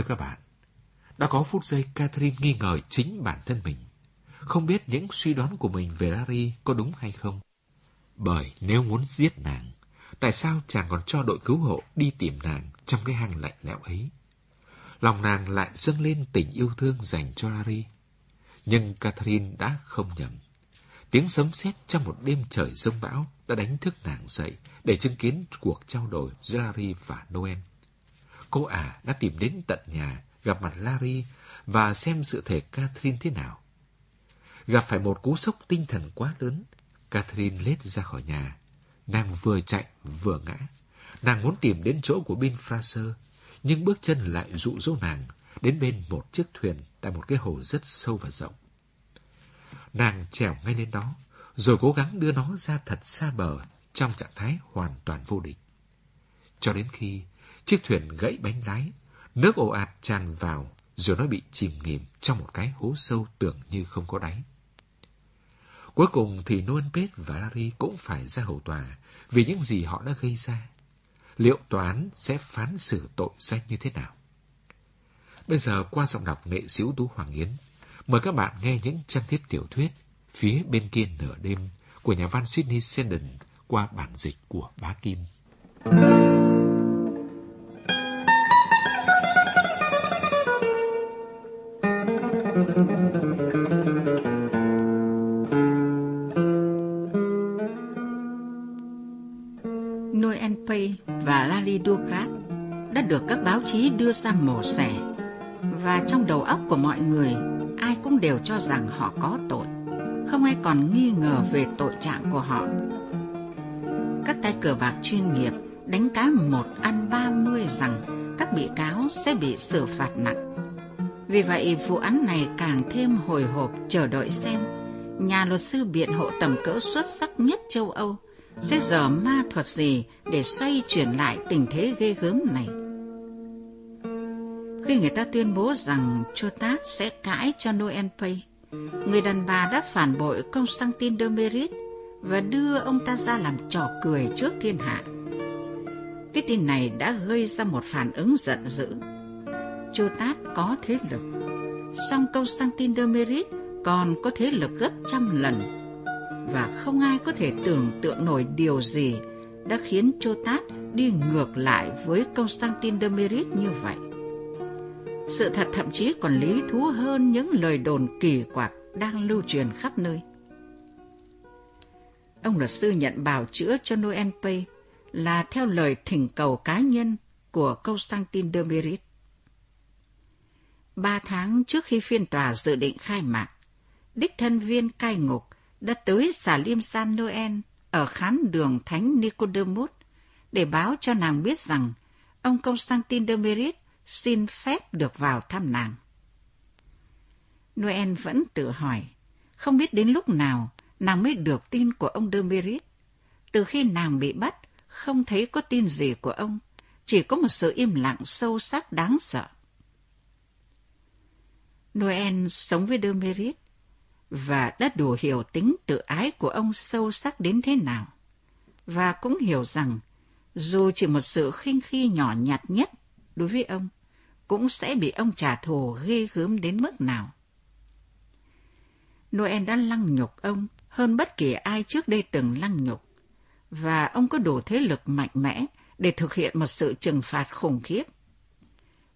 Thưa các bạn, đã có phút giây Catherine nghi ngờ chính bản thân mình. Không biết những suy đoán của mình về Larry có đúng hay không. Bởi nếu muốn giết nàng, tại sao chàng còn cho đội cứu hộ đi tìm nàng trong cái hang lạnh lẽo ấy? Lòng nàng lại dâng lên tình yêu thương dành cho Larry. Nhưng Catherine đã không nhầm. Tiếng sấm sét trong một đêm trời rông bão đã đánh thức nàng dậy để chứng kiến cuộc trao đổi giữa Larry và Noel. Cô ả đã tìm đến tận nhà, gặp mặt Larry và xem sự thể Catherine thế nào. Gặp phải một cú sốc tinh thần quá lớn, Catherine lết ra khỏi nhà. Nàng vừa chạy vừa ngã. Nàng muốn tìm đến chỗ của Bin Fraser, nhưng bước chân lại dụ dỗ nàng đến bên một chiếc thuyền tại một cái hồ rất sâu và rộng. Nàng trèo ngay lên đó, rồi cố gắng đưa nó ra thật xa bờ trong trạng thái hoàn toàn vô địch. Cho đến khi chiếc thuyền gãy bánh lái, nước ồ ạt tràn vào, rồi nó bị chìm nghỉm trong một cái hố sâu tưởng như không có đáy. Cuối cùng thì Noel Pet và Larry cũng phải ra hầu tòa vì những gì họ đã gây ra. Liệu tòa án sẽ phán xử tội danh như thế nào? Bây giờ qua giọng đọc nghệ sĩ tú Hoàng Yến, mời các bạn nghe những trang thiết tiểu thuyết Phía bên kia nửa đêm của nhà văn Sydney Sheldon qua bản dịch của Bá Kim. Noel các báo chí đưa ra mổ xẻ. Và trong đầu óc của mọi người, ai cũng đều cho rằng họ có tội. Không ai còn nghi ngờ về tội trạng của họ. Các tay cờ bạc chuyên nghiệp đánh cá một ăn ba mươi rằng các bị cáo sẽ bị xử phạt nặng. Vì vậy, vụ án này càng thêm hồi hộp chờ đợi xem nhà luật sư biện hộ tầm cỡ xuất sắc nhất châu Âu sẽ dở ma thuật gì để xoay chuyển lại tình thế ghê gớm này. Khi người ta tuyên bố rằng Chotat sẽ cãi cho Noel Pay, người đàn bà đã phản bội Constantine de Merit và đưa ông ta ra làm trò cười trước thiên hạ. Cái tin này đã gây ra một phản ứng giận dữ. Chotat có thế lực, song Constantine de Merit còn có thế lực gấp trăm lần và không ai có thể tưởng tượng nổi điều gì đã khiến Chotat đi ngược lại với Constantine de Merit như vậy. Sự thật thậm chí còn lý thú hơn những lời đồn kỳ quặc đang lưu truyền khắp nơi. Ông luật sư nhận bào chữa cho Noel Pay là theo lời thỉnh cầu cá nhân của Constantin de Merit. Ba tháng trước khi phiên tòa dự định khai mạc, đích thân viên cai ngục đã tới xà liêm San Noel ở khán đường Thánh Nicodemus để báo cho nàng biết rằng ông Constantin de Merit xin phép được vào thăm nàng. Noel vẫn tự hỏi, không biết đến lúc nào nàng mới được tin của ông de Merit. Từ khi nàng bị bắt, không thấy có tin gì của ông, chỉ có một sự im lặng sâu sắc đáng sợ. Noel sống với de Merit và đã đủ hiểu tính tự ái của ông sâu sắc đến thế nào. Và cũng hiểu rằng, dù chỉ một sự khinh khi nhỏ nhặt nhất đối với ông, cũng sẽ bị ông trả thù ghê gớm đến mức nào. Noel đã lăng nhục ông hơn bất kỳ ai trước đây từng lăng nhục, và ông có đủ thế lực mạnh mẽ để thực hiện một sự trừng phạt khủng khiếp.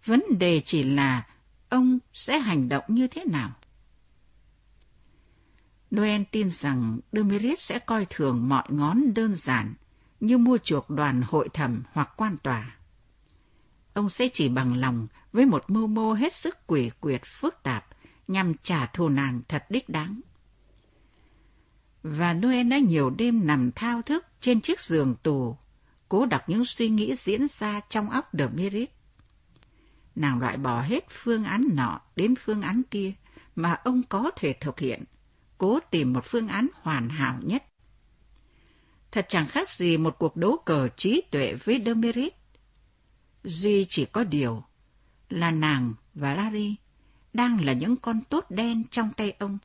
Vấn đề chỉ là ông sẽ hành động như thế nào. Noel tin rằng Demiris sẽ coi thường mọi ngón đơn giản như mua chuộc đoàn hội thẩm hoặc quan tòa. Ông sẽ chỉ bằng lòng với một mưu mô hết sức quỷ quyệt phức tạp nhằm trả thù nàng thật đích đáng. Và Noel đã nhiều đêm nằm thao thức trên chiếc giường tù, cố đọc những suy nghĩ diễn ra trong óc Demerit. Nàng loại bỏ hết phương án nọ đến phương án kia mà ông có thể thực hiện cố tìm một phương án hoàn hảo nhất. Thật chẳng khác gì một cuộc đấu cờ trí tuệ với Demerit. Duy chỉ có điều là nàng và Larry đang là những con tốt đen trong tay ông,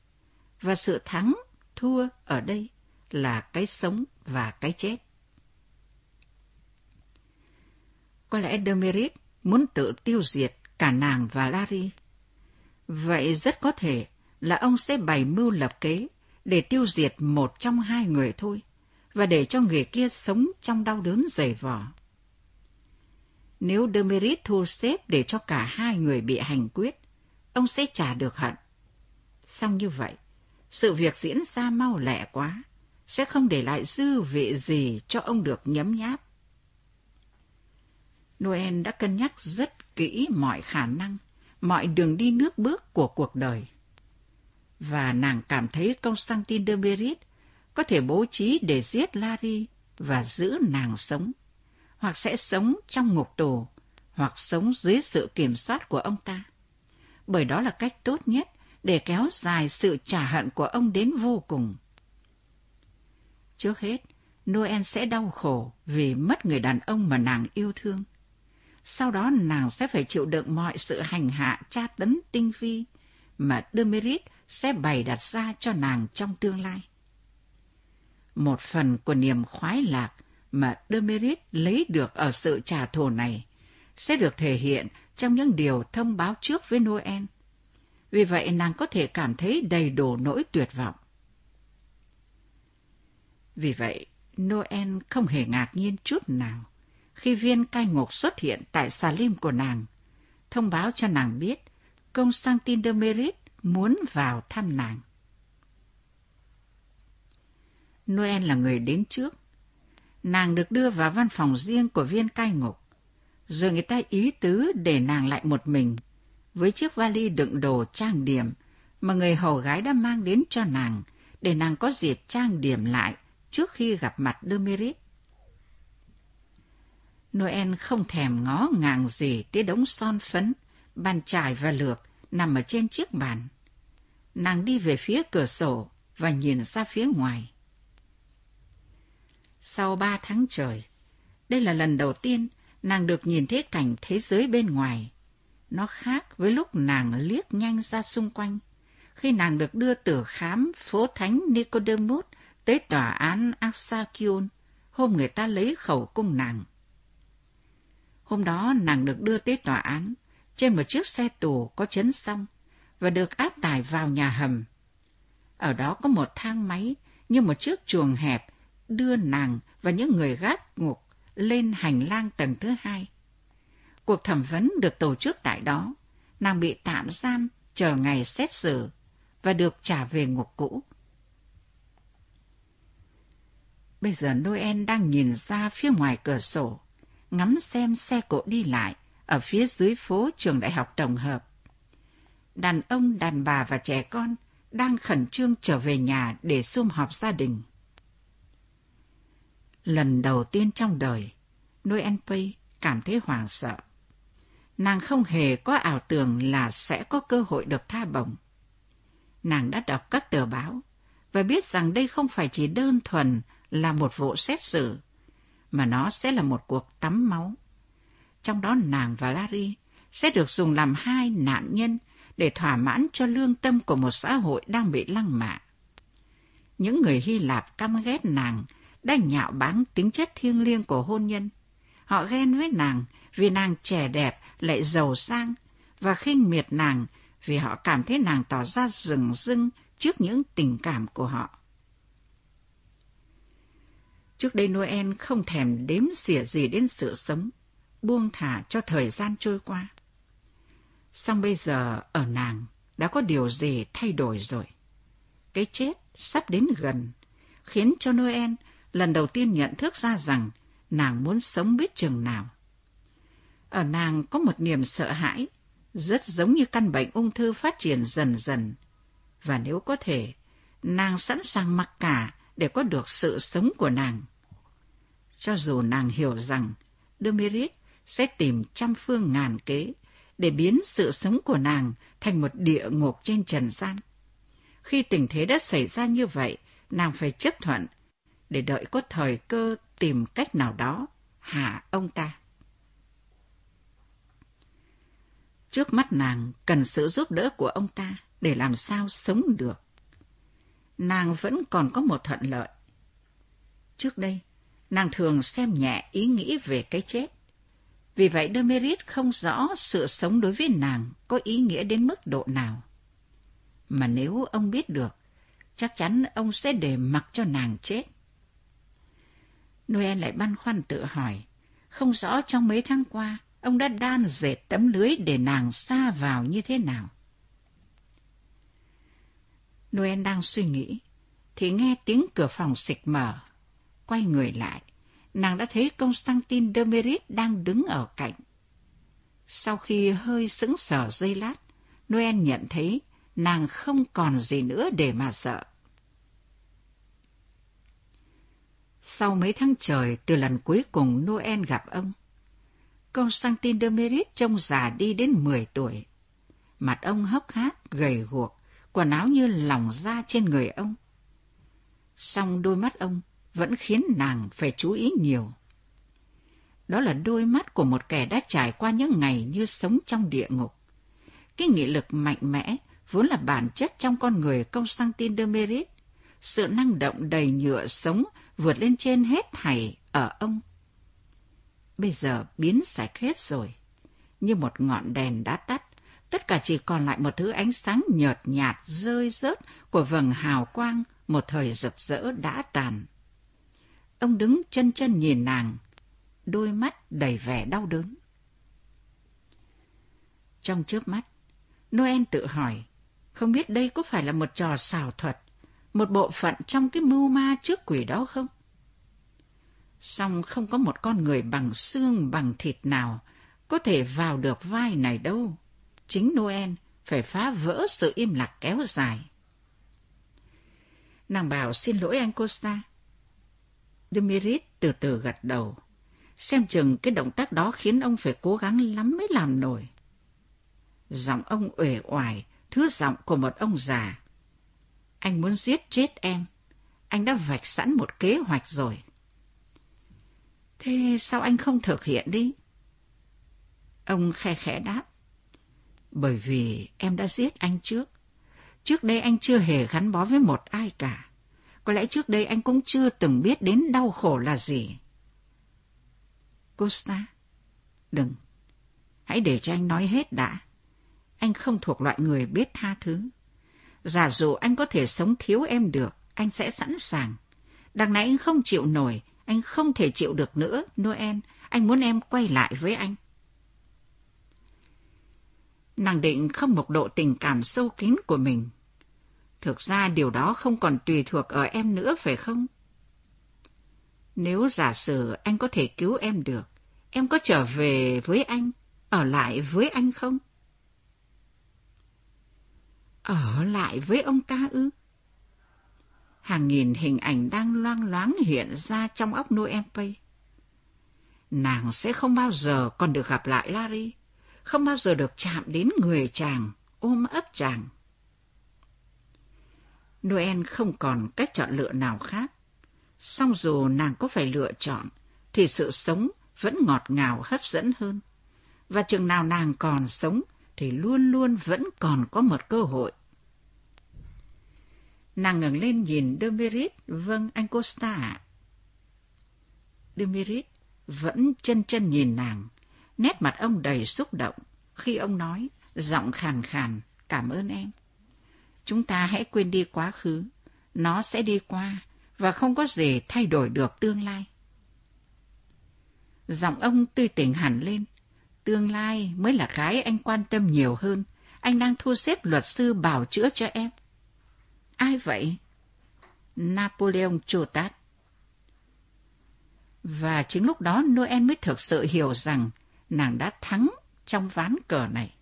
và sự thắng, thua ở đây là cái sống và cái chết. Có lẽ Demerit muốn tự tiêu diệt cả nàng và Larry. Vậy rất có thể là ông sẽ bày mưu lập kế để tiêu diệt một trong hai người thôi, và để cho người kia sống trong đau đớn dày vò. Nếu Demerit thu xếp để cho cả hai người bị hành quyết, ông sẽ trả được hận. Xong như vậy, sự việc diễn ra mau lẹ quá, sẽ không để lại dư vị gì cho ông được nhấm nháp. Noel đã cân nhắc rất kỹ mọi khả năng, mọi đường đi nước bước của cuộc đời. Và nàng cảm thấy Constantine de Merit có thể bố trí để giết Larry và giữ nàng sống, hoặc sẽ sống trong ngục tù, hoặc sống dưới sự kiểm soát của ông ta. Bởi đó là cách tốt nhất để kéo dài sự trả hận của ông đến vô cùng. Trước hết, Noel sẽ đau khổ vì mất người đàn ông mà nàng yêu thương. Sau đó nàng sẽ phải chịu đựng mọi sự hành hạ tra tấn tinh vi mà Demerit sẽ bày đặt ra cho nàng trong tương lai. Một phần của niềm khoái lạc mà Demerit lấy được ở sự trả thù này sẽ được thể hiện trong những điều thông báo trước với Noel. Vì vậy nàng có thể cảm thấy đầy đủ nỗi tuyệt vọng. Vì vậy, Noel không hề ngạc nhiên chút nào khi viên cai ngục xuất hiện tại xà lim của nàng, thông báo cho nàng biết Constantine de Merit muốn vào thăm nàng. Noel là người đến trước. Nàng được đưa vào văn phòng riêng của viên cai ngục, rồi người ta ý tứ để nàng lại một mình, với chiếc vali đựng đồ trang điểm mà người hầu gái đã mang đến cho nàng, để nàng có dịp trang điểm lại trước khi gặp mặt Demerit. Noel không thèm ngó ngàng gì tới đống son phấn, bàn chải và lược nằm ở trên chiếc bàn. Nàng đi về phía cửa sổ và nhìn ra phía ngoài. Sau ba tháng trời, đây là lần đầu tiên nàng được nhìn thấy cảnh thế giới bên ngoài. Nó khác với lúc nàng liếc nhanh ra xung quanh, khi nàng được đưa từ khám phố thánh Nicodemus tới tòa án Axakion, hôm người ta lấy khẩu cung nàng. Hôm đó nàng được đưa tới tòa án trên một chiếc xe tù có chấn xong và được áp tải vào nhà hầm. Ở đó có một thang máy như một chiếc chuồng hẹp đưa nàng và những người gác ngục lên hành lang tầng thứ hai. Cuộc thẩm vấn được tổ chức tại đó. Nàng bị tạm giam chờ ngày xét xử và được trả về ngục cũ. Bây giờ Noel đang nhìn ra phía ngoài cửa sổ ngắm xem xe cộ đi lại ở phía dưới phố trường đại học tổng hợp. Đàn ông, đàn bà và trẻ con đang khẩn trương trở về nhà để sum họp gia đình. Lần đầu tiên trong đời, Noel Pay cảm thấy hoảng sợ. Nàng không hề có ảo tưởng là sẽ có cơ hội được tha bổng. Nàng đã đọc các tờ báo và biết rằng đây không phải chỉ đơn thuần là một vụ xét xử, mà nó sẽ là một cuộc tắm máu. Trong đó nàng và Larry sẽ được dùng làm hai nạn nhân để thỏa mãn cho lương tâm của một xã hội đang bị lăng mạ. Những người Hy Lạp căm ghét nàng đã nhạo báng tính chất thiêng liêng của hôn nhân. Họ ghen với nàng vì nàng trẻ đẹp lại giàu sang và khinh miệt nàng vì họ cảm thấy nàng tỏ ra rừng rưng trước những tình cảm của họ. Trước đây Noel không thèm đếm xỉa gì đến sự sống, buông thả cho thời gian trôi qua. Xong bây giờ ở nàng đã có điều gì thay đổi rồi. Cái chết sắp đến gần, khiến cho Noel lần đầu tiên nhận thức ra rằng nàng muốn sống biết chừng nào. Ở nàng có một niềm sợ hãi, rất giống như căn bệnh ung thư phát triển dần dần. Và nếu có thể, nàng sẵn sàng mặc cả để có được sự sống của nàng. Cho dù nàng hiểu rằng Demerit sẽ tìm trăm phương ngàn kế để biến sự sống của nàng thành một địa ngục trên trần gian. Khi tình thế đã xảy ra như vậy, nàng phải chấp thuận để đợi có thời cơ tìm cách nào đó hạ ông ta. Trước mắt nàng cần sự giúp đỡ của ông ta để làm sao sống được. Nàng vẫn còn có một thuận lợi. Trước đây, nàng thường xem nhẹ ý nghĩ về cái chết. Vì vậy Demerit không rõ sự sống đối với nàng có ý nghĩa đến mức độ nào. Mà nếu ông biết được, chắc chắn ông sẽ để mặc cho nàng chết. Noel lại băn khoăn tự hỏi, không rõ trong mấy tháng qua ông đã đan dệt tấm lưới để nàng xa vào như thế nào. Noel đang suy nghĩ, thì nghe tiếng cửa phòng xịch mở. Quay người lại, nàng đã thấy Constantine Demerit đang đứng ở cạnh. Sau khi hơi sững sờ giây lát, Noel nhận thấy nàng không còn gì nữa để mà sợ. Sau mấy tháng trời từ lần cuối cùng Noel gặp ông, Constantine Demerit trông già đi đến 10 tuổi. Mặt ông hốc hác, gầy guộc, quần áo như lỏng da trên người ông. Song đôi mắt ông vẫn khiến nàng phải chú ý nhiều. Đó là đôi mắt của một kẻ đã trải qua những ngày như sống trong địa ngục. Cái nghị lực mạnh mẽ vốn là bản chất trong con người Constantin de Merit. Sự năng động đầy nhựa sống vượt lên trên hết thảy ở ông. Bây giờ biến sạch hết rồi, như một ngọn đèn đã tắt, tất cả chỉ còn lại một thứ ánh sáng nhợt nhạt rơi rớt của vầng hào quang một thời rực rỡ đã tàn. Ông đứng chân chân nhìn nàng, đôi mắt đầy vẻ đau đớn. Trong trước mắt, Noel tự hỏi, không biết đây có phải là một trò xảo thuật, một bộ phận trong cái mưu ma trước quỷ đó không? Song không có một con người bằng xương bằng thịt nào có thể vào được vai này đâu. Chính Noel phải phá vỡ sự im lặng kéo dài. Nàng bảo xin lỗi anh Costa. Demirit từ từ gật đầu. Xem chừng cái động tác đó khiến ông phải cố gắng lắm mới làm nổi. Giọng ông uể oải, thứ giọng của một ông già. Anh muốn giết chết em. Anh đã vạch sẵn một kế hoạch rồi. Thế sao anh không thực hiện đi? Ông khe khẽ đáp. Bởi vì em đã giết anh trước. Trước đây anh chưa hề gắn bó với một ai cả. Có lẽ trước đây anh cũng chưa từng biết đến đau khổ là gì. Costa, đừng. Hãy để cho anh nói hết đã. Anh không thuộc loại người biết tha thứ. Giả dụ anh có thể sống thiếu em được, anh sẽ sẵn sàng. Đằng này anh không chịu nổi, anh không thể chịu được nữa, Noel. Anh muốn em quay lại với anh. Nàng định không một độ tình cảm sâu kín của mình. Thực ra điều đó không còn tùy thuộc ở em nữa phải không? Nếu giả sử anh có thể cứu em được, em có trở về với anh, ở lại với anh không? Ở lại với ông ta ư? Hàng nghìn hình ảnh đang loang loáng hiện ra trong óc Noel Pay. Nàng sẽ không bao giờ còn được gặp lại Larry không bao giờ được chạm đến người chàng, ôm ấp chàng. Noel không còn cách chọn lựa nào khác. Song dù nàng có phải lựa chọn, thì sự sống vẫn ngọt ngào hấp dẫn hơn. Và chừng nào nàng còn sống, thì luôn luôn vẫn còn có một cơ hội. Nàng ngẩng lên nhìn Demirit, vâng anh Costa ạ. Demirit vẫn chân chân nhìn nàng, Nét mặt ông đầy xúc động khi ông nói, giọng khàn khàn, cảm ơn em. Chúng ta hãy quên đi quá khứ, nó sẽ đi qua và không có gì thay đổi được tương lai. Giọng ông tươi tỉnh hẳn lên, tương lai mới là cái anh quan tâm nhiều hơn. Anh đang thu xếp luật sư bảo chữa cho em. Ai vậy? Napoleon Chotat. Và chính lúc đó Noel mới thực sự hiểu rằng nàng đã thắng trong ván cờ này.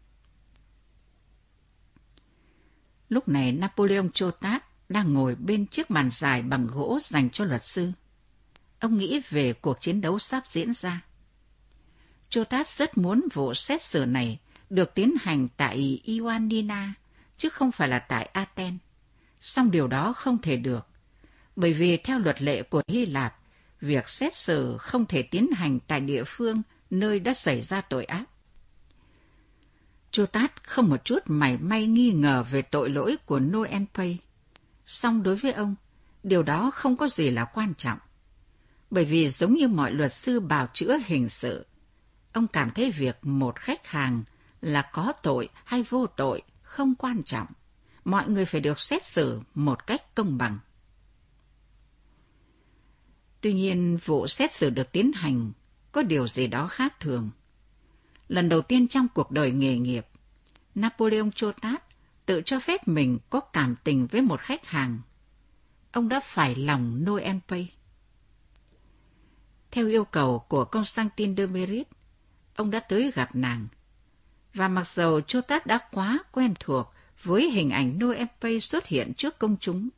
Lúc này Napoleon Chotat đang ngồi bên chiếc bàn dài bằng gỗ dành cho luật sư. Ông nghĩ về cuộc chiến đấu sắp diễn ra. Chotat rất muốn vụ xét xử này được tiến hành tại Ioannina, chứ không phải là tại Athens. Song điều đó không thể được, bởi vì theo luật lệ của Hy Lạp, việc xét xử không thể tiến hành tại địa phương nơi đã xảy ra tội ác. Chu Tát không một chút mảy may nghi ngờ về tội lỗi của Noel Pay. Song đối với ông, điều đó không có gì là quan trọng. Bởi vì giống như mọi luật sư bào chữa hình sự, Ông cảm thấy việc một khách hàng là có tội hay vô tội không quan trọng. Mọi người phải được xét xử một cách công bằng. Tuy nhiên, vụ xét xử được tiến hành có điều gì đó khác thường. Lần đầu tiên trong cuộc đời nghề nghiệp, Napoleon Chotat tự cho phép mình có cảm tình với một khách hàng. Ông đã phải lòng Noel Pay. Theo yêu cầu của Constantine de Merit, ông đã tới gặp nàng. Và mặc dầu Chotat đã quá quen thuộc với hình ảnh Noel Pay xuất hiện trước công chúng,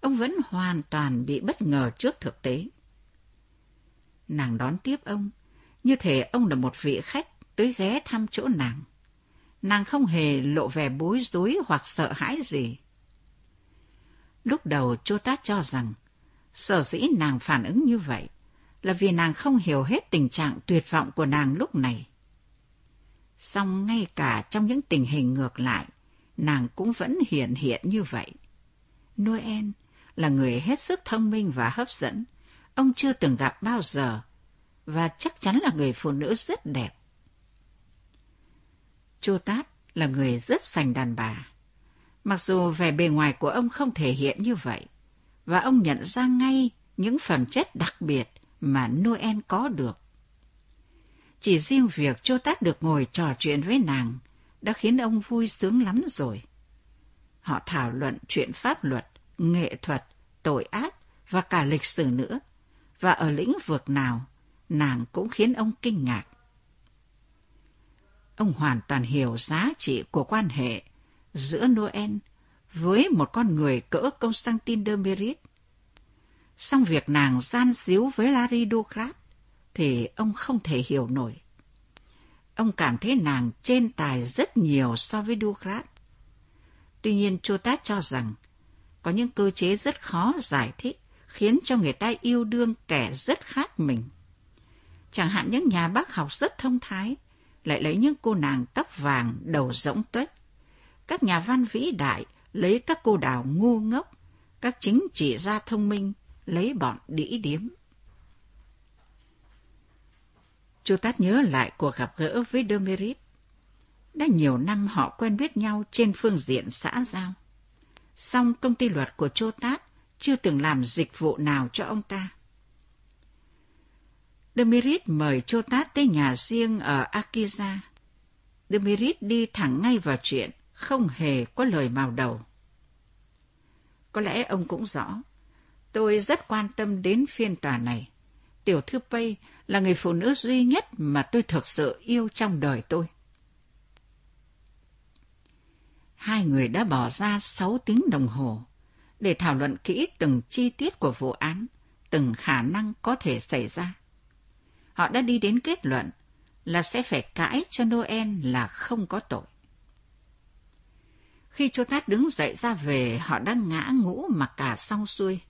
ông vẫn hoàn toàn bị bất ngờ trước thực tế. Nàng đón tiếp ông, như thể ông là một vị khách tới ghé thăm chỗ nàng. Nàng không hề lộ vẻ bối rối hoặc sợ hãi gì. Lúc đầu Chotat cho rằng, sở dĩ nàng phản ứng như vậy là vì nàng không hiểu hết tình trạng tuyệt vọng của nàng lúc này. Song ngay cả trong những tình hình ngược lại, nàng cũng vẫn hiện hiện như vậy. Noel là người hết sức thông minh và hấp dẫn, ông chưa từng gặp bao giờ, và chắc chắn là người phụ nữ rất đẹp. Chô Tát là người rất sành đàn bà. Mặc dù vẻ bề ngoài của ông không thể hiện như vậy, và ông nhận ra ngay những phẩm chất đặc biệt mà Noel có được. Chỉ riêng việc Chô Tát được ngồi trò chuyện với nàng đã khiến ông vui sướng lắm rồi. Họ thảo luận chuyện pháp luật, nghệ thuật, tội ác và cả lịch sử nữa, và ở lĩnh vực nào, nàng cũng khiến ông kinh ngạc. Ông hoàn toàn hiểu giá trị của quan hệ giữa Noel với một con người cỡ Constantine de Merit. Song việc nàng gian díu với Larry Ducrat thì ông không thể hiểu nổi. Ông cảm thấy nàng trên tài rất nhiều so với Ducrat. Tuy nhiên Chotat cho rằng có những cơ chế rất khó giải thích khiến cho người ta yêu đương kẻ rất khác mình. Chẳng hạn những nhà bác học rất thông thái lại lấy những cô nàng tóc vàng đầu rỗng tuếch. Các nhà văn vĩ đại lấy các cô đào ngu ngốc, các chính trị gia thông minh lấy bọn đĩ điếm. Chu Tát nhớ lại cuộc gặp gỡ với Demerit. Đã nhiều năm họ quen biết nhau trên phương diện xã giao. Song công ty luật của Chu Tát chưa từng làm dịch vụ nào cho ông ta. Demerit mời Chô Tát tới nhà riêng ở Akiza. Demerit đi thẳng ngay vào chuyện, không hề có lời màu đầu. Có lẽ ông cũng rõ, tôi rất quan tâm đến phiên tòa này. Tiểu thư Pay là người phụ nữ duy nhất mà tôi thực sự yêu trong đời tôi. Hai người đã bỏ ra sáu tiếng đồng hồ để thảo luận kỹ từng chi tiết của vụ án, từng khả năng có thể xảy ra. Họ đã đi đến kết luận là sẽ phải cãi cho Noel là không có tội. Khi Chô Tát đứng dậy ra về, họ đã ngã ngũ mặc cả xong xuôi.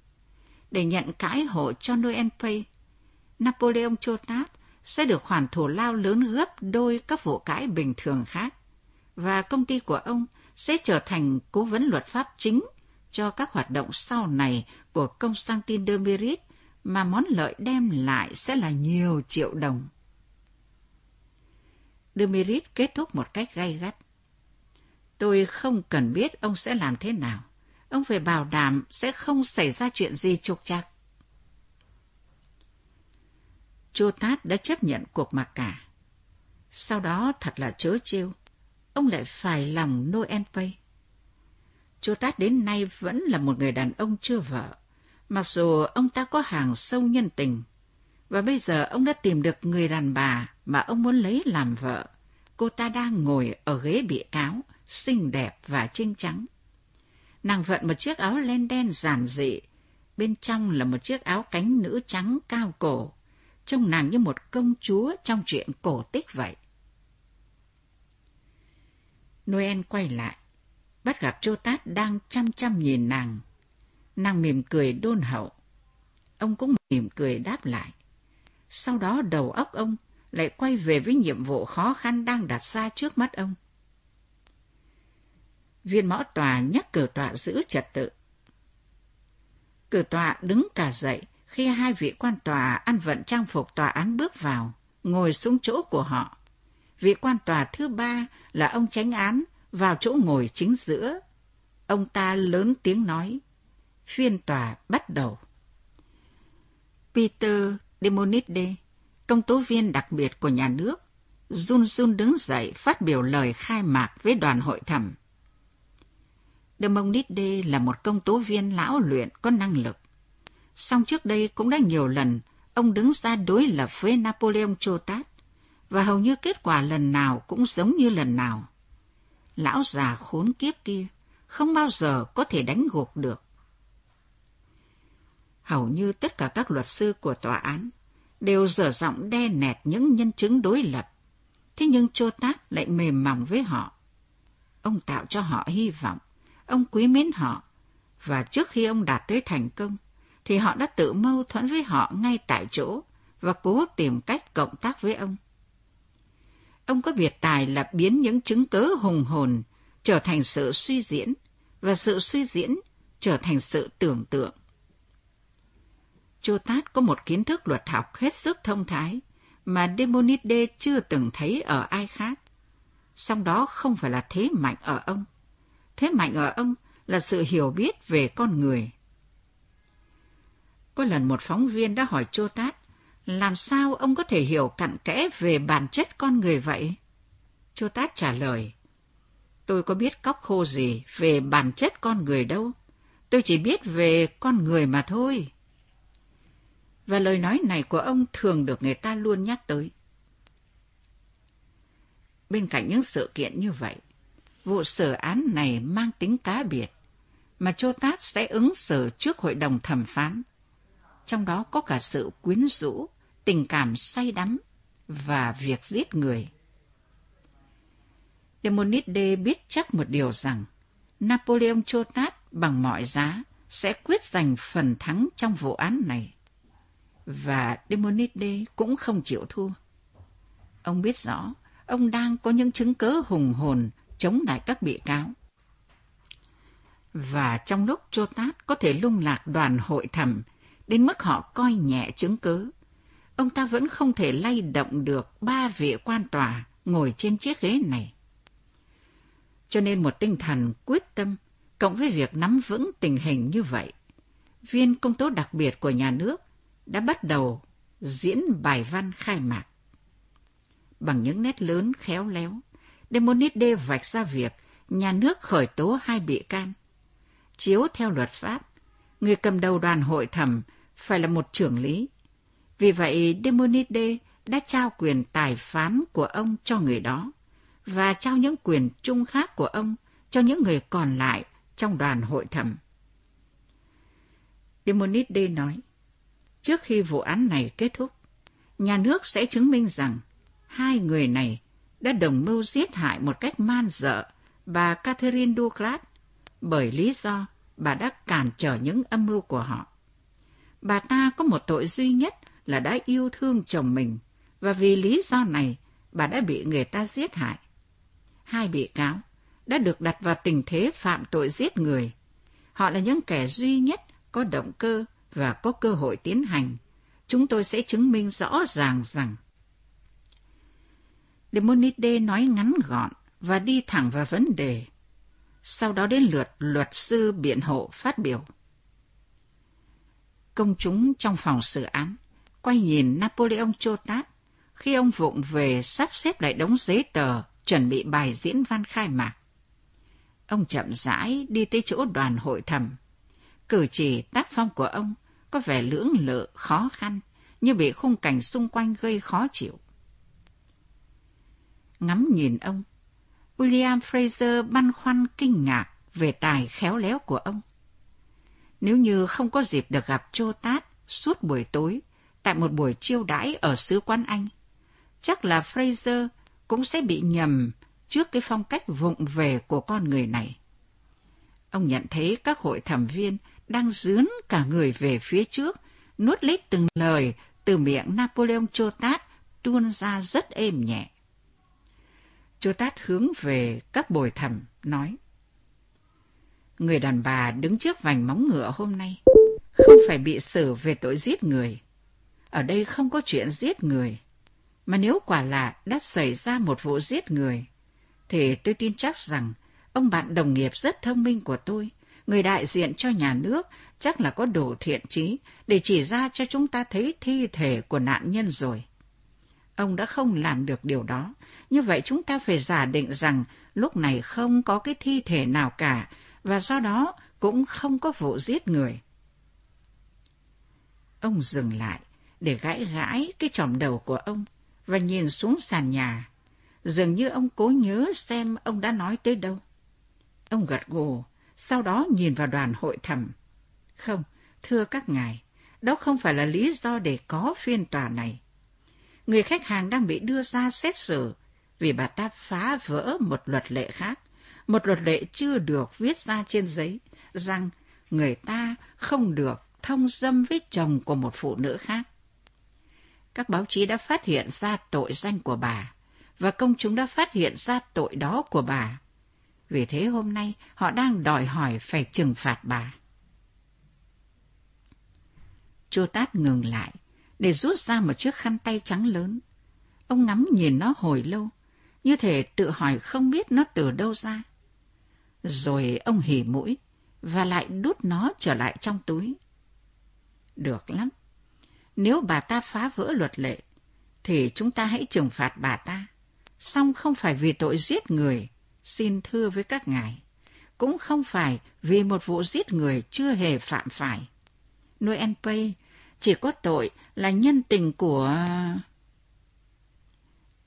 Để nhận cãi hộ cho Noel Pay, Napoleon Chotat sẽ được khoản thù lao lớn gấp đôi các vụ cãi bình thường khác, và công ty của ông sẽ trở thành cố vấn luật pháp chính cho các hoạt động sau này của Constantine de Merit mà món lợi đem lại sẽ là nhiều triệu đồng. De Merit kết thúc một cách gay gắt. Tôi không cần biết ông sẽ làm thế nào. Ông phải bảo đảm sẽ không xảy ra chuyện gì trục trặc. Tát đã chấp nhận cuộc mặc cả. Sau đó thật là chớ trêu, ông lại phải lòng Noel Pay. Tát đến nay vẫn là một người đàn ông chưa vợ, mặc dù ông ta có hàng sâu nhân tình. Và bây giờ ông đã tìm được người đàn bà mà ông muốn lấy làm vợ. Cô ta đang ngồi ở ghế bị cáo, xinh đẹp và trinh trắng. Nàng vận một chiếc áo len đen giản dị, bên trong là một chiếc áo cánh nữ trắng cao cổ, trông nàng như một công chúa trong chuyện cổ tích vậy. Noel quay lại, bắt gặp Chô Tát đang chăm chăm nhìn nàng. Nàng mỉm cười đôn hậu. Ông cũng mỉm cười đáp lại. Sau đó đầu óc ông lại quay về với nhiệm vụ khó khăn đang đặt ra trước mắt ông. Viên mõ tòa nhắc cử tọa giữ trật tự. Cử tọa đứng cả dậy khi hai vị quan tòa ăn vận trang phục tòa án bước vào ngồi xuống chỗ của họ. Vị quan tòa thứ ba là ông tránh án vào chỗ ngồi chính giữa. Ông ta lớn tiếng nói. Phiên tòa bắt đầu. Peter Demonide, công tố viên đặc biệt của nhà nước, run run đứng dậy phát biểu lời khai mạc với đoàn hội thẩm. Demonide là một công tố viên lão luyện có năng lực. Song trước đây cũng đã nhiều lần ông đứng ra đối lập với Napoleon Chotat, và hầu như kết quả lần nào cũng giống như lần nào. Lão già khốn kiếp kia không bao giờ có thể đánh gục được. Hầu như tất cả các luật sư của tòa án đều dở giọng đe nẹt những nhân chứng đối lập. Thế nhưng Chotat lại mềm mỏng với họ. Ông tạo cho họ hy vọng, ông quý mến họ, và trước khi ông đạt tới thành công, thì họ đã tự mâu thuẫn với họ ngay tại chỗ và cố tìm cách cộng tác với ông. Ông có biệt tài là biến những chứng cớ hùng hồn trở thành sự suy diễn và sự suy diễn trở thành sự tưởng tượng. Chotat có một kiến thức luật học hết sức thông thái mà Demonide chưa từng thấy ở ai khác. Song đó không phải là thế mạnh ở ông. Thế mạnh ở ông là sự hiểu biết về con người. Có lần một phóng viên đã hỏi Chotat, làm sao ông có thể hiểu cặn kẽ về bản chất con người vậy? Chotat trả lời, tôi có biết cóc khô gì về bản chất con người đâu. Tôi chỉ biết về con người mà thôi. Và lời nói này của ông thường được người ta luôn nhắc tới. Bên cạnh những sự kiện như vậy, vụ xử án này mang tính cá biệt, mà Chotat sẽ ứng xử trước hội đồng thẩm phán trong đó có cả sự quyến rũ, tình cảm say đắm và việc giết người. Demonide biết chắc một điều rằng Napoleon Chotat bằng mọi giá sẽ quyết giành phần thắng trong vụ án này. Và Demonide cũng không chịu thua. Ông biết rõ, ông đang có những chứng cớ hùng hồn chống lại các bị cáo. Và trong lúc Chotat có thể lung lạc đoàn hội thẩm đến mức họ coi nhẹ chứng cứ. Ông ta vẫn không thể lay động được ba vị quan tòa ngồi trên chiếc ghế này. Cho nên một tinh thần quyết tâm, cộng với việc nắm vững tình hình như vậy, viên công tố đặc biệt của nhà nước đã bắt đầu diễn bài văn khai mạc. Bằng những nét lớn khéo léo, Demonide vạch ra việc nhà nước khởi tố hai bị can. Chiếu theo luật pháp, người cầm đầu đoàn hội thẩm phải là một trưởng lý. Vì vậy, Demonide đã trao quyền tài phán của ông cho người đó và trao những quyền chung khác của ông cho những người còn lại trong đoàn hội thẩm. Demonide nói, trước khi vụ án này kết thúc, nhà nước sẽ chứng minh rằng hai người này đã đồng mưu giết hại một cách man dợ bà Catherine Douglas bởi lý do bà đã cản trở những âm mưu của họ. Bà ta có một tội duy nhất là đã yêu thương chồng mình, và vì lý do này, bà đã bị người ta giết hại. Hai bị cáo đã được đặt vào tình thế phạm tội giết người. Họ là những kẻ duy nhất có động cơ và có cơ hội tiến hành. Chúng tôi sẽ chứng minh rõ ràng rằng Demonide nói ngắn gọn và đi thẳng vào vấn đề. Sau đó đến lượt luật sư biện hộ phát biểu công chúng trong phòng xử án quay nhìn Napoleon Chotat khi ông vụng về sắp xếp lại đống giấy tờ chuẩn bị bài diễn văn khai mạc. Ông chậm rãi đi tới chỗ đoàn hội thẩm. Cử chỉ tác phong của ông có vẻ lưỡng lự khó khăn như bị khung cảnh xung quanh gây khó chịu. Ngắm nhìn ông, William Fraser băn khoăn kinh ngạc về tài khéo léo của ông. Nếu như không có dịp được gặp Chô Tát suốt buổi tối tại một buổi chiêu đãi ở sứ quán Anh, chắc là Fraser cũng sẽ bị nhầm trước cái phong cách vụng về của con người này. Ông nhận thấy các hội thẩm viên đang dướn cả người về phía trước, nuốt lấy từng lời từ miệng Napoleon Chotat tuôn ra rất êm nhẹ. Chotat hướng về các bồi thẩm, nói người đàn bà đứng trước vành móng ngựa hôm nay không phải bị xử về tội giết người. Ở đây không có chuyện giết người. Mà nếu quả là đã xảy ra một vụ giết người, thì tôi tin chắc rằng ông bạn đồng nghiệp rất thông minh của tôi, người đại diện cho nhà nước, chắc là có đủ thiện trí để chỉ ra cho chúng ta thấy thi thể của nạn nhân rồi. Ông đã không làm được điều đó, như vậy chúng ta phải giả định rằng lúc này không có cái thi thể nào cả, và do đó cũng không có vụ giết người. Ông dừng lại để gãi gãi cái chòm đầu của ông và nhìn xuống sàn nhà. Dường như ông cố nhớ xem ông đã nói tới đâu. Ông gật gù, sau đó nhìn vào đoàn hội thẩm. Không, thưa các ngài, đó không phải là lý do để có phiên tòa này. Người khách hàng đang bị đưa ra xét xử vì bà ta phá vỡ một luật lệ khác, một luật lệ chưa được viết ra trên giấy, rằng người ta không được thông dâm với chồng của một phụ nữ khác. Các báo chí đã phát hiện ra tội danh của bà, và công chúng đã phát hiện ra tội đó của bà. Vì thế hôm nay họ đang đòi hỏi phải trừng phạt bà. Chô Tát ngừng lại để rút ra một chiếc khăn tay trắng lớn. Ông ngắm nhìn nó hồi lâu, như thể tự hỏi không biết nó từ đâu ra. Rồi ông hỉ mũi và lại đút nó trở lại trong túi. Được lắm. Nếu bà ta phá vỡ luật lệ, thì chúng ta hãy trừng phạt bà ta. Song không phải vì tội giết người, xin thưa với các ngài. Cũng không phải vì một vụ giết người chưa hề phạm phải. Noel Pay chỉ có tội là nhân tình của...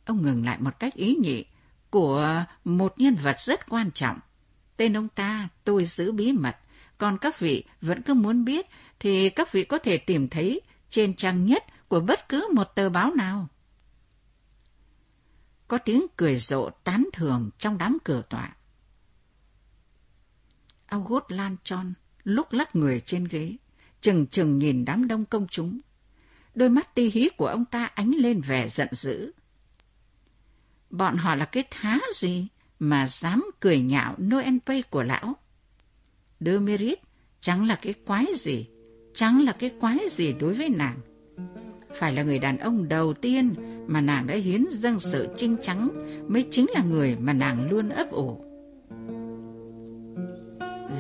Ông ngừng lại một cách ý nhị, của một nhân vật rất quan trọng. Tên ông ta tôi giữ bí mật, còn các vị vẫn cứ muốn biết thì các vị có thể tìm thấy trên trang nhất của bất cứ một tờ báo nào. Có tiếng cười rộ tán thường trong đám cửa tọa. August Lan Tròn lúc lắc người trên ghế, chừng chừng nhìn đám đông công chúng. Đôi mắt ti hí của ông ta ánh lên vẻ giận dữ. Bọn họ là cái thá gì mà dám cười nhạo Noel Pay của lão? Demerit chẳng là cái quái gì, chẳng là cái quái gì đối với nàng. Phải là người đàn ông đầu tiên mà nàng đã hiến dâng sự trinh trắng mới chính là người mà nàng luôn ấp ủ.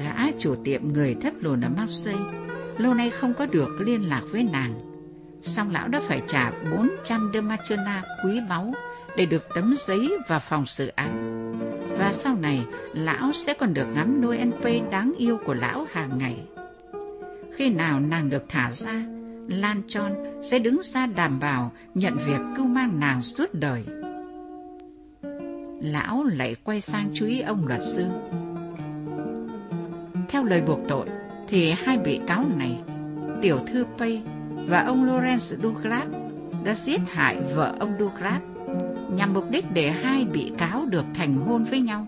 Gã chủ tiệm người thấp lùn ở Marseille lâu nay không có được liên lạc với nàng. Song lão đã phải trả 400 đơ ma quý báu để được tấm giấy và phòng xử án. Và sau này, lão sẽ còn được ngắm Noel Pay đáng yêu của lão hàng ngày. Khi nào nàng được thả ra, Lan Tròn sẽ đứng ra đảm bảo nhận việc cưu mang nàng suốt đời. Lão lại quay sang chú ý ông luật sư. Theo lời buộc tội, thì hai bị cáo này, tiểu thư Pay và ông Lawrence Douglas đã giết hại vợ ông Douglas nhằm mục đích để hai bị cáo được thành hôn với nhau.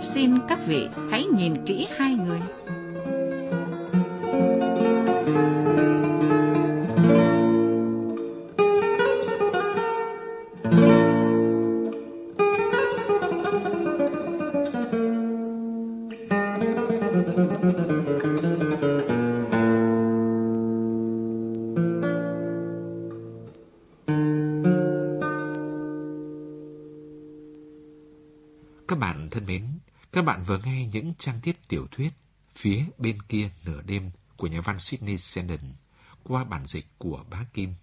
Xin các vị hãy nhìn kỹ hai người. Những trang tiếp tiểu thuyết Phía bên kia nửa đêm của nhà văn Sydney Sheldon qua bản dịch của bá Kim.